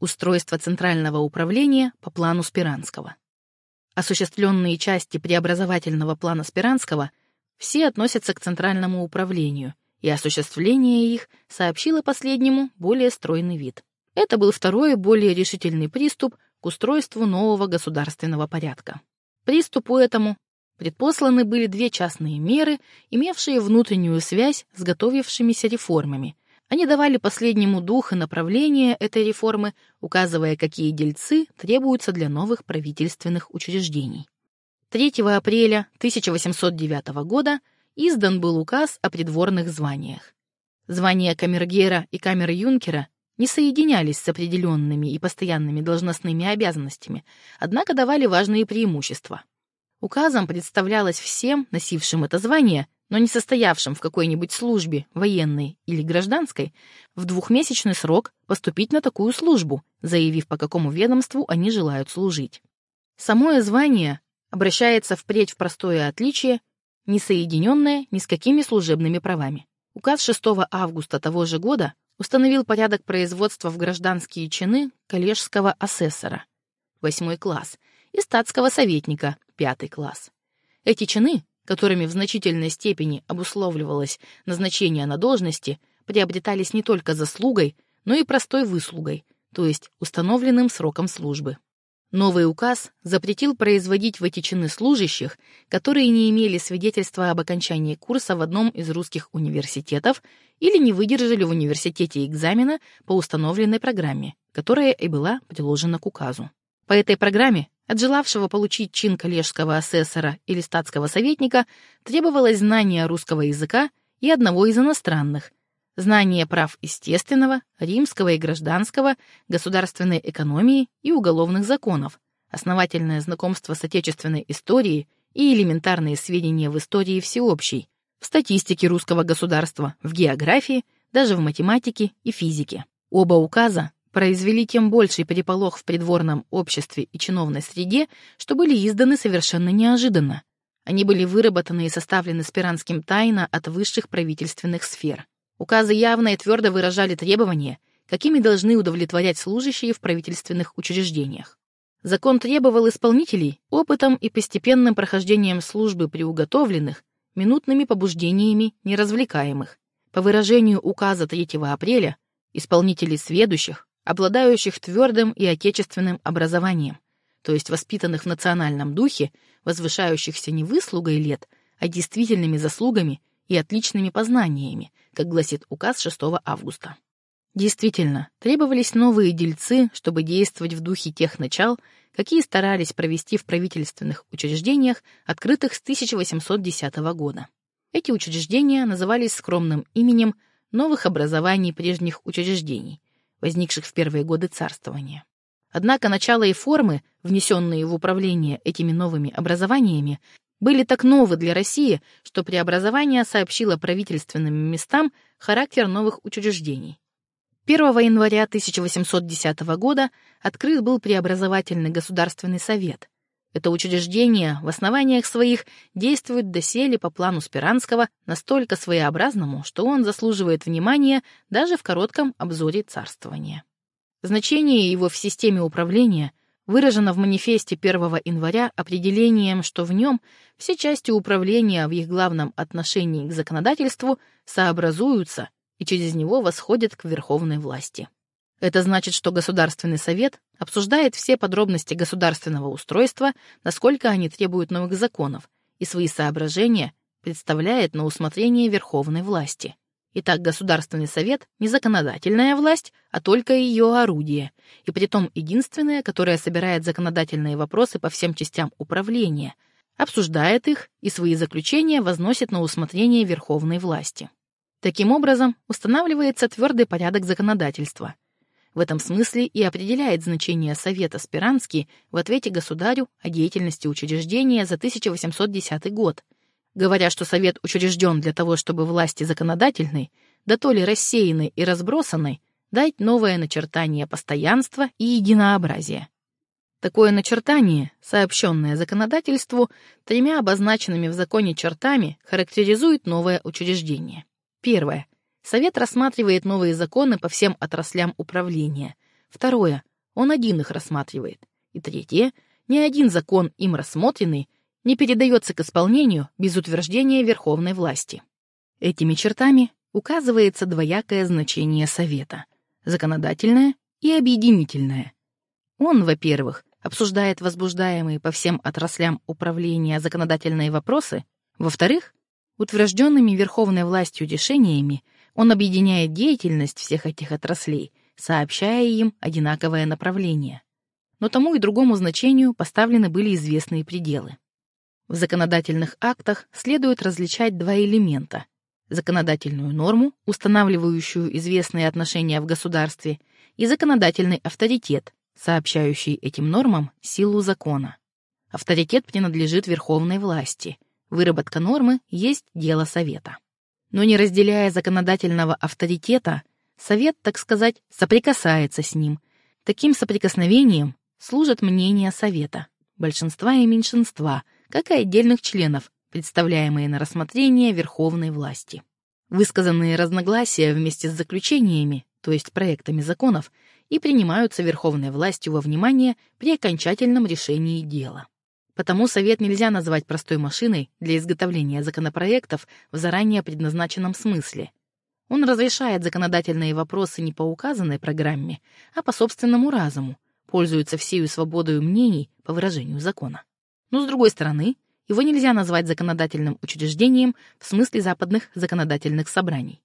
Устройство Центрального управления по плану Спиранского. Осуществленные части преобразовательного плана Спиранского все относятся к Центральному управлению, и осуществление их сообщило последнему более стройный вид. Это был второй, более решительный приступ к устройству нового государственного порядка. Приступу этому предпосланы были две частные меры, имевшие внутреннюю связь с готовившимися реформами. Они давали последнему дух и направление этой реформы, указывая, какие дельцы требуются для новых правительственных учреждений. 3 апреля 1809 года издан был указ о придворных званиях. Звания камергера и камер-юнкера не соединялись с определенными и постоянными должностными обязанностями, однако давали важные преимущества. Указом представлялось всем, носившим это звание, но не состоявшим в какой-нибудь службе, военной или гражданской, в двухмесячный срок поступить на такую службу, заявив, по какому ведомству они желают служить. Самое звание обращается впредь в простое отличие, не соединенное ни с какими служебными правами. Указ 6 августа того же года установил порядок производства в гражданские чины коллежского асессора, восьмой класс, и статского советника, пятый класс. Эти чины, которыми в значительной степени обусловливалось назначение на должности, приобретались не только заслугой, но и простой выслугой, то есть установленным сроком службы. Новый указ запретил производить в эти служащих, которые не имели свидетельства об окончании курса в одном из русских университетов или не выдержали в университете экзамена по установленной программе, которая и была приложена к указу. По этой программе от желавшего получить чин коллежского асессора или статского советника требовалось знание русского языка и одного из иностранных, знание прав естественного, римского и гражданского, государственной экономии и уголовных законов, основательное знакомство с отечественной историей и элементарные сведения в истории всеобщей, в статистике русского государства, в географии, даже в математике и физике. Оба указа произвели тем больший переполох в придворном обществе и чиновной среде, что были изданы совершенно неожиданно. Они были выработаны и составлены Спиранским тайно от высших правительственных сфер. Указы явно и твердо выражали требования, какими должны удовлетворять служащие в правительственных учреждениях. Закон требовал исполнителей опытом и постепенным прохождением службы приуготовленных, минутными побуждениями неразвлекаемых. По выражению указа 3 апреля, исполнителей сведущих, обладающих твердым и отечественным образованием, то есть воспитанных в национальном духе, возвышающихся не выслугой лет, а действительными заслугами и отличными познаниями, как гласит указ 6 августа. Действительно, требовались новые дельцы, чтобы действовать в духе тех начал, какие старались провести в правительственных учреждениях, открытых с 1810 года. Эти учреждения назывались скромным именем новых образований прежних учреждений, возникших в первые годы царствования. Однако начало и формы, внесенные в управление этими новыми образованиями, были так новы для России, что преобразование сообщило правительственным местам характер новых учреждений. 1 января 1810 года открыт был преобразовательный государственный совет. Это учреждение в основаниях своих действует доселе по плану Спиранского настолько своеобразному, что он заслуживает внимания даже в коротком обзоре царствования. Значение его в системе управления выражено в манифесте 1 января определением, что в нем все части управления в их главном отношении к законодательству сообразуются и через него восходят к верховной власти. Это значит, что Государственный совет обсуждает все подробности государственного устройства, насколько они требуют новых законов, и свои соображения представляет на усмотрение верховной власти. Итак, Государственный совет — не законодательная власть, а только ее орудие, и притом единственное, которое собирает законодательные вопросы по всем частям управления, обсуждает их и свои заключения возносит на усмотрение верховной власти. Таким образом, устанавливается твердый порядок законодательства — в этом смысле и определяет значение Совета Спиранский в ответе государю о деятельности учреждения за 1810 год, говоря, что Совет учрежден для того, чтобы власти законодательной, да то ли рассеянной и разбросанной, дать новое начертание постоянства и единообразия. Такое начертание, сообщенное законодательству, тремя обозначенными в законе чертами, характеризует новое учреждение. Первое. Совет рассматривает новые законы по всем отраслям управления. Второе. Он один их рассматривает. И третье. Ни один закон, им рассмотренный, не передается к исполнению без утверждения верховной власти. Этими чертами указывается двоякое значение Совета — законодательное и объединительное. Он, во-первых, обсуждает возбуждаемые по всем отраслям управления законодательные вопросы, во-вторых, утвержденными верховной властью решениями он объединяет деятельность всех этих отраслей, сообщая им одинаковое направление. Но тому и другому значению поставлены были известные пределы. В законодательных актах следует различать два элемента — законодательную норму, устанавливающую известные отношения в государстве, и законодательный авторитет, сообщающий этим нормам силу закона. Авторитет принадлежит верховной власти. Выработка нормы есть дело Совета. Но не разделяя законодательного авторитета, Совет, так сказать, соприкасается с ним. Таким соприкосновением служат мнения Совета, большинства и меньшинства — как и отдельных членов, представляемые на рассмотрение верховной власти. Высказанные разногласия вместе с заключениями, то есть проектами законов, и принимаются верховной властью во внимание при окончательном решении дела. Потому Совет нельзя назвать простой машиной для изготовления законопроектов в заранее предназначенном смысле. Он разрешает законодательные вопросы не по указанной программе, а по собственному разуму, пользуется всею свободой мнений по выражению закона. Но, с другой стороны, его нельзя назвать законодательным учреждением в смысле западных законодательных собраний.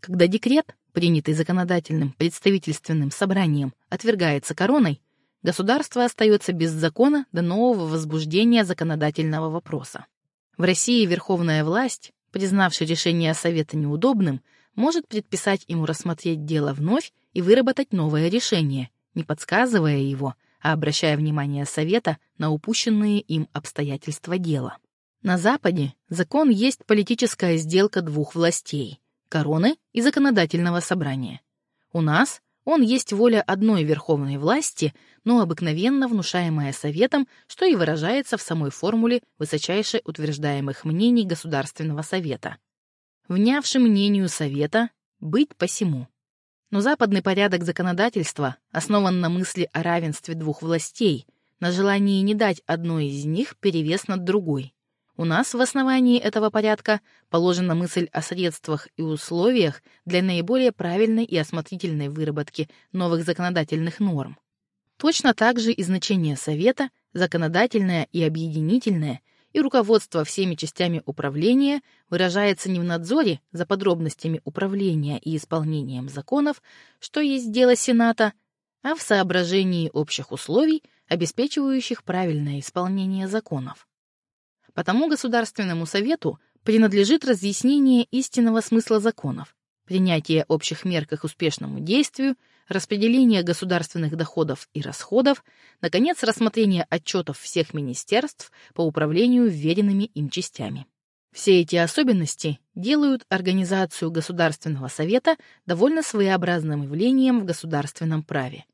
Когда декрет, принятый законодательным представительственным собранием, отвергается короной, государство остается без закона до нового возбуждения законодательного вопроса. В России верховная власть, признавшая решение Совета неудобным, может предписать ему рассмотреть дело вновь и выработать новое решение, не подсказывая его, а обращая внимание Совета на упущенные им обстоятельства дела. На Западе закон есть политическая сделка двух властей — короны и законодательного собрания. У нас он есть воля одной верховной власти, но обыкновенно внушаемая Советом, что и выражается в самой формуле высочайше утверждаемых мнений Государственного Совета. Внявшим мнению Совета быть посему. Но западный порядок законодательства основан на мысли о равенстве двух властей, на желании не дать одной из них перевес над другой. У нас в основании этого порядка положена мысль о средствах и условиях для наиболее правильной и осмотрительной выработки новых законодательных норм. Точно так же и значение Совета, законодательное и объединительное, и руководство всеми частями управления выражается не в надзоре за подробностями управления и исполнением законов, что есть дело Сената, а в соображении общих условий, обеспечивающих правильное исполнение законов. Потому Государственному Совету принадлежит разъяснение истинного смысла законов, принятие общих мер к их успешному действию, распределение государственных доходов и расходов, наконец, рассмотрение отчетов всех министерств по управлению вверенными им частями. Все эти особенности делают организацию Государственного Совета довольно своеобразным явлением в государственном праве.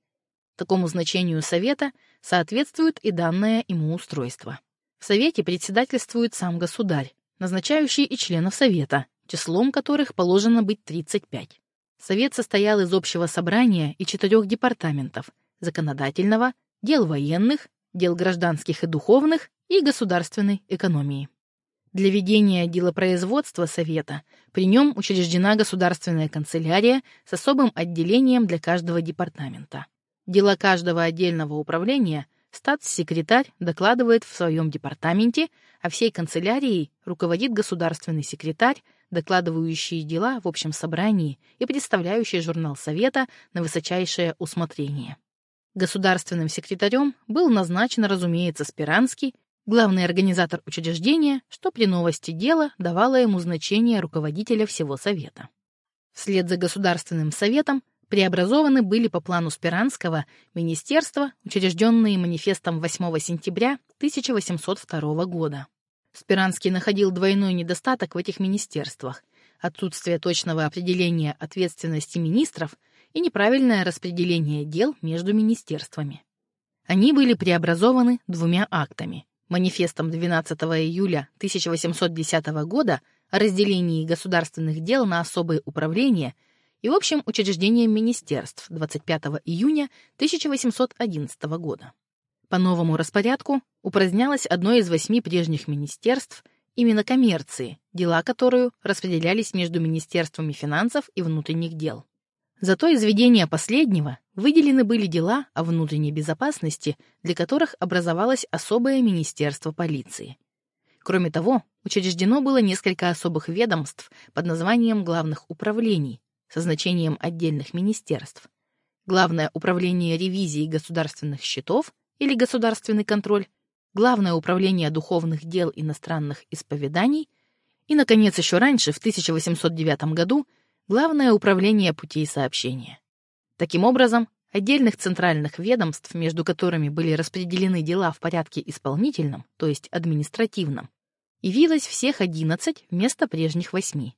Такому значению Совета соответствует и данное ему устройство. Совете председательствует сам государь, назначающий и членов Совета, числом которых положено быть 35. Совет состоял из общего собрания и четырех департаментов – законодательного, дел военных, дел гражданских и духовных и государственной экономии. Для ведения делопроизводства Совета при нем учреждена государственная канцелярия с особым отделением для каждого департамента. Дела каждого отдельного управления статс-секретарь докладывает в своем департаменте, а всей канцелярией руководит государственный секретарь докладывающие дела в общем собрании и представляющие журнал Совета на высочайшее усмотрение. Государственным секретарем был назначен, разумеется, Спиранский, главный организатор учреждения, что при новости дела давало ему значение руководителя всего Совета. Вслед за Государственным Советом преобразованы были по плану Спиранского министерства, учрежденные манифестом 8 сентября 1802 года. Спиранский находил двойной недостаток в этих министерствах — отсутствие точного определения ответственности министров и неправильное распределение дел между министерствами. Они были преобразованы двумя актами — манифестом 12 июля 1810 года о разделении государственных дел на особые управления и общим учреждением министерств 25 июня 1811 года. По новому распорядку упразднялось одно из восьми прежних министерств именно коммерции, дела которую распределялись между министерствами финансов и внутренних дел. Зато из ведения последнего выделены были дела о внутренней безопасности, для которых образовалось особое министерство полиции. Кроме того, учреждено было несколько особых ведомств под названием главных управлений со значением отдельных министерств. Главное управление ревизии государственных счетов или государственный контроль, Главное управление духовных дел иностранных исповеданий и, наконец, еще раньше, в 1809 году, Главное управление путей сообщения. Таким образом, отдельных центральных ведомств, между которыми были распределены дела в порядке исполнительном, то есть административном, явилось всех 11 вместо прежних восьми.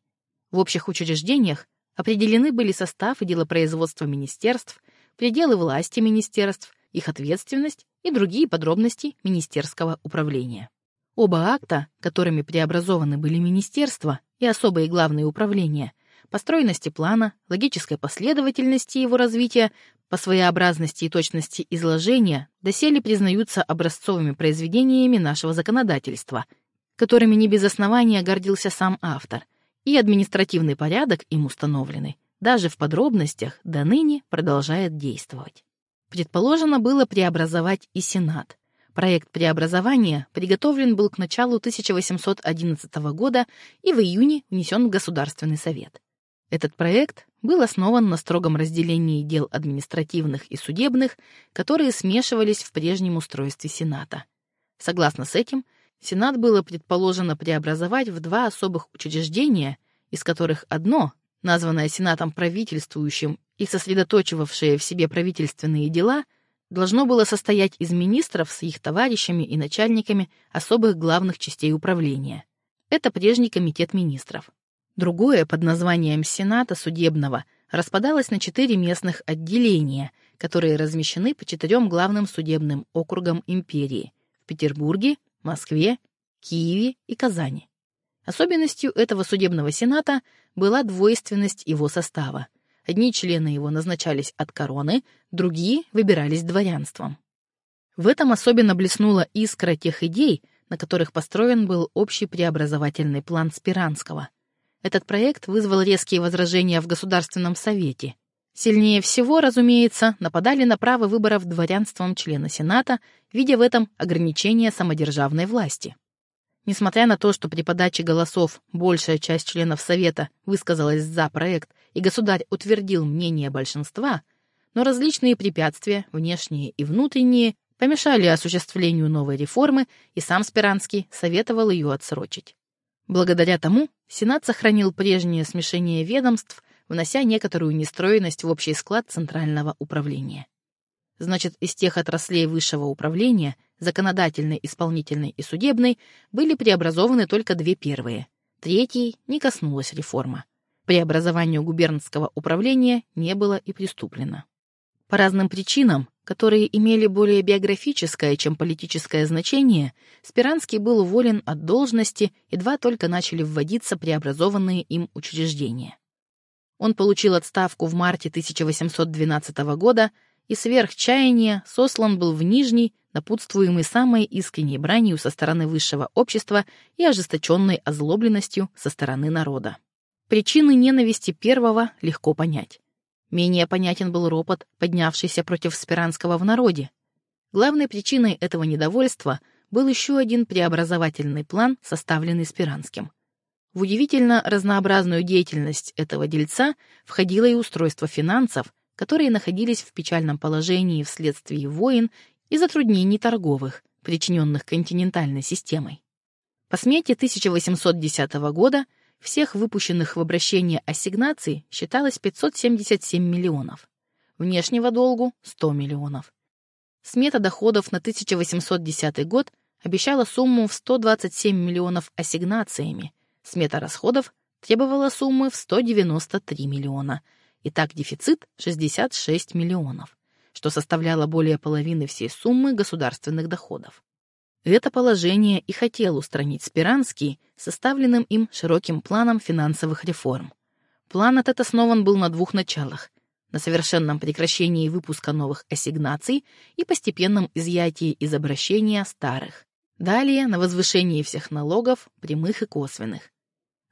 В общих учреждениях определены были состав и делопроизводство министерств, пределы власти министерств, их ответственность и другие подробности министерского управления. Оба акта, которыми преобразованы были министерства и особые главные управления, по стройности плана, логической последовательности его развития, по своеобразности и точности изложения доселе признаются образцовыми произведениями нашего законодательства, которыми не без основания гордился сам автор, и административный порядок им установленный, даже в подробностях до ныне продолжает действовать. Предположено было преобразовать и Сенат. Проект преобразования приготовлен был к началу 1811 года и в июне внесен в Государственный совет. Этот проект был основан на строгом разделении дел административных и судебных, которые смешивались в прежнем устройстве Сената. Согласно с этим, Сенат было предположено преобразовать в два особых учреждения, из которых одно, названное Сенатом правительствующим и сосредоточивавшее в себе правительственные дела, должно было состоять из министров с их товарищами и начальниками особых главных частей управления. Это прежний комитет министров. Другое под названием Сената судебного распадалось на четыре местных отделения, которые размещены по четырем главным судебным округам империи в Петербурге, Москве, Киеве и Казани. Особенностью этого судебного сената была двойственность его состава. Одни члены его назначались от короны, другие выбирались дворянством. В этом особенно блеснула искра тех идей, на которых построен был общий преобразовательный план Спиранского. Этот проект вызвал резкие возражения в Государственном совете. Сильнее всего, разумеется, нападали на право выборов дворянством члена Сената, видя в этом ограничение самодержавной власти. Несмотря на то, что при подаче голосов большая часть членов Совета высказалась за проект и государь утвердил мнение большинства, но различные препятствия, внешние и внутренние, помешали осуществлению новой реформы, и сам Спиранский советовал ее отсрочить. Благодаря тому Сенат сохранил прежнее смешение ведомств, внося некоторую нестроенность в общий склад Центрального управления. Значит, из тех отраслей высшего управления, законодательной, исполнительной и судебной, были преобразованы только две первые. Третьей не коснулась реформа. Преобразованию губернского управления не было и приступлено. По разным причинам которые имели более биографическое, чем политическое значение, Спиранский был уволен от должности, едва только начали вводиться преобразованные им учреждения. Он получил отставку в марте 1812 года и сверх чаяния сослан был в Нижний, напутствуемый самой искренней бранью со стороны высшего общества и ожесточенной озлобленностью со стороны народа. Причины ненависти первого легко понять. Менее понятен был ропот, поднявшийся против Спиранского в народе. Главной причиной этого недовольства был еще один преобразовательный план, составленный Спиранским. В удивительно разнообразную деятельность этого дельца входило и устройство финансов, которые находились в печальном положении вследствие войн и затруднений торговых, причиненных континентальной системой. По смете 1810 года всех выпущенных в обращение ассигнаций считалось 577 миллионов. Внешнего долгу — 100 миллионов. Смета доходов на 1810 год обещала сумму в 127 миллионов ассигнациями. Смета расходов требовала суммы в 193 миллиона. Итак, дефицит — 66 миллионов, что составляло более половины всей суммы государственных доходов. Это положение и хотел устранить Спиранский составленным им широким планом финансовых реформ. План этот основан был на двух началах — на совершенном прекращении выпуска новых ассигнаций и постепенном изъятии из обращения старых. Далее на возвышении всех налогов, прямых и косвенных.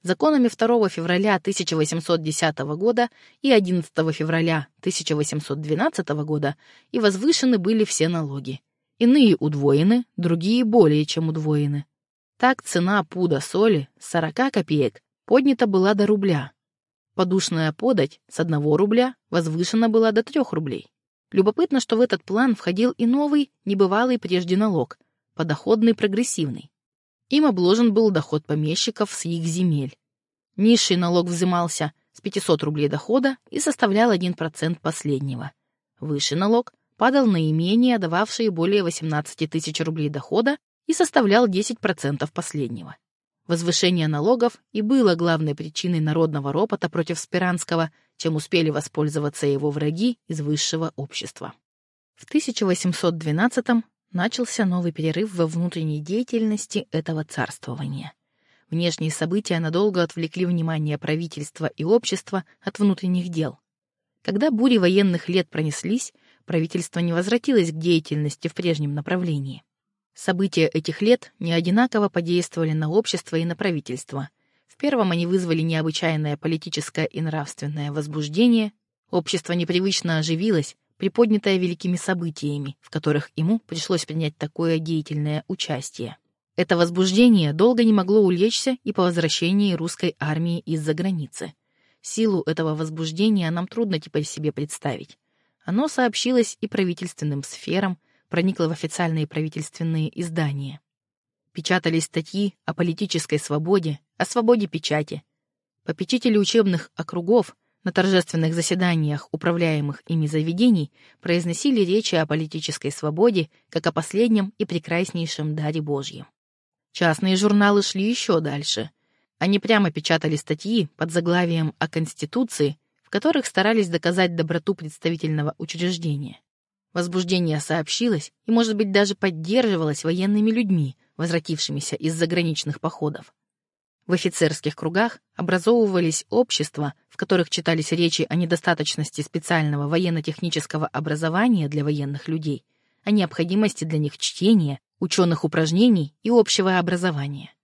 Законами 2 февраля 1810 года и 11 февраля 1812 года и возвышены были все налоги. Иные удвоены, другие более чем удвоены. Так цена пуда соли с 40 копеек поднята была до рубля. Подушная подать с 1 рубля возвышена была до 3 рублей. Любопытно, что в этот план входил и новый, небывалый прежде налог – подоходный прогрессивный. Им обложен был доход помещиков с их земель. Низший налог взимался с 500 рублей дохода и составлял 1% последнего. Высший налог падал на имения, дававшие более 18 тысяч рублей дохода и составлял 10% последнего. Возвышение налогов и было главной причиной народного ропота против Спиранского, чем успели воспользоваться его враги из высшего общества. В 1812 начался новый перерыв во внутренней деятельности этого царствования. Внешние события надолго отвлекли внимание правительства и общества от внутренних дел. Когда бури военных лет пронеслись, правительство не возвратилось к деятельности в прежнем направлении. События этих лет не одинаково подействовали на общество и на правительство. В первом они вызвали необычайное политическое и нравственное возбуждение, общество непривычно оживилось, приподнятое великими событиями, в которых ему пришлось принять такое деятельное участие. Это возбуждение долго не могло улечься и по возвращении русской армии из-за границы. Силу этого возбуждения нам трудно теперь себе представить. Оно сообщилось и правительственным сферам, проникло в официальные правительственные издания. Печатались статьи о политической свободе, о свободе печати. Попечители учебных округов на торжественных заседаниях управляемых ими заведений произносили речи о политической свободе как о последнем и прекраснейшем даре Божьем. Частные журналы шли еще дальше. Они прямо печатали статьи под заглавием о Конституции, в которых старались доказать доброту представительного учреждения. Возбуждение сообщилось и, может быть, даже поддерживалось военными людьми, возвратившимися из заграничных походов. В офицерских кругах образовывались общества, в которых читались речи о недостаточности специального военно-технического образования для военных людей, о необходимости для них чтения, ученых упражнений и общего образования.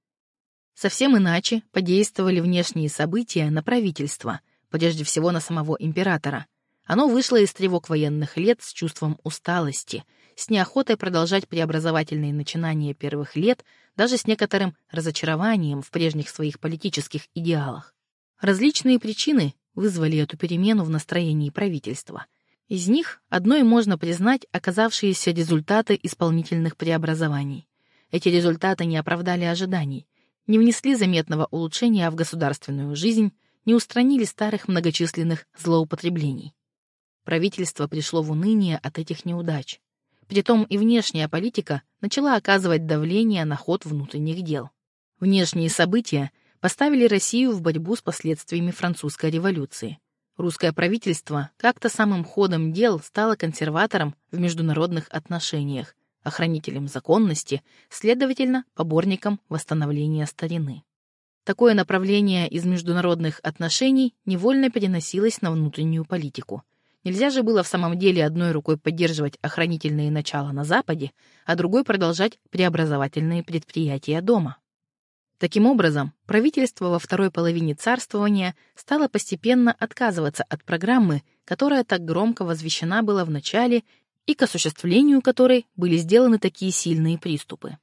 Совсем иначе подействовали внешние события на правительство, прежде всего на самого императора – оно вышло из тревог военных лет с чувством усталости, с неохотой продолжать преобразовательные начинания первых лет, даже с некоторым разочарованием в прежних своих политических идеалах. Различные причины вызвали эту перемену в настроении правительства. Из них одной можно признать оказавшиеся результаты исполнительных преобразований. Эти результаты не оправдали ожиданий, не внесли заметного улучшения в государственную жизнь, не устранили старых многочисленных злоупотреблений. Правительство пришло в уныние от этих неудач. Притом и внешняя политика начала оказывать давление на ход внутренних дел. Внешние события поставили Россию в борьбу с последствиями французской революции. Русское правительство как-то самым ходом дел стало консерватором в международных отношениях, охранителем законности, следовательно, поборником восстановления старины. Такое направление из международных отношений невольно переносилось на внутреннюю политику. Нельзя же было в самом деле одной рукой поддерживать охранительные начала на Западе, а другой продолжать преобразовательные предприятия дома. Таким образом, правительство во второй половине царствования стало постепенно отказываться от программы, которая так громко возвещена была в начале и к осуществлению которой были сделаны такие сильные приступы.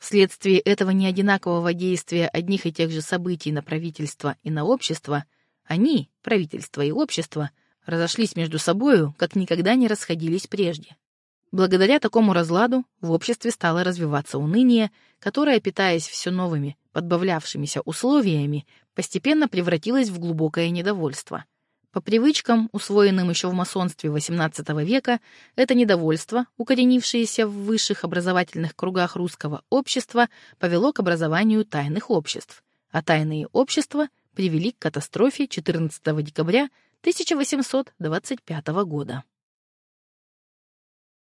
Вследствие этого неодинакового действия одних и тех же событий на правительство и на общество, они, правительство и общество, разошлись между собою, как никогда не расходились прежде. Благодаря такому разладу в обществе стало развиваться уныние, которое, питаясь все новыми, подбавлявшимися условиями, постепенно превратилось в глубокое недовольство. По привычкам, усвоенным еще в масонстве XVIII века, это недовольство, укоренившееся в высших образовательных кругах русского общества, повело к образованию тайных обществ, а тайные общества привели к катастрофе 14 декабря 1825 года.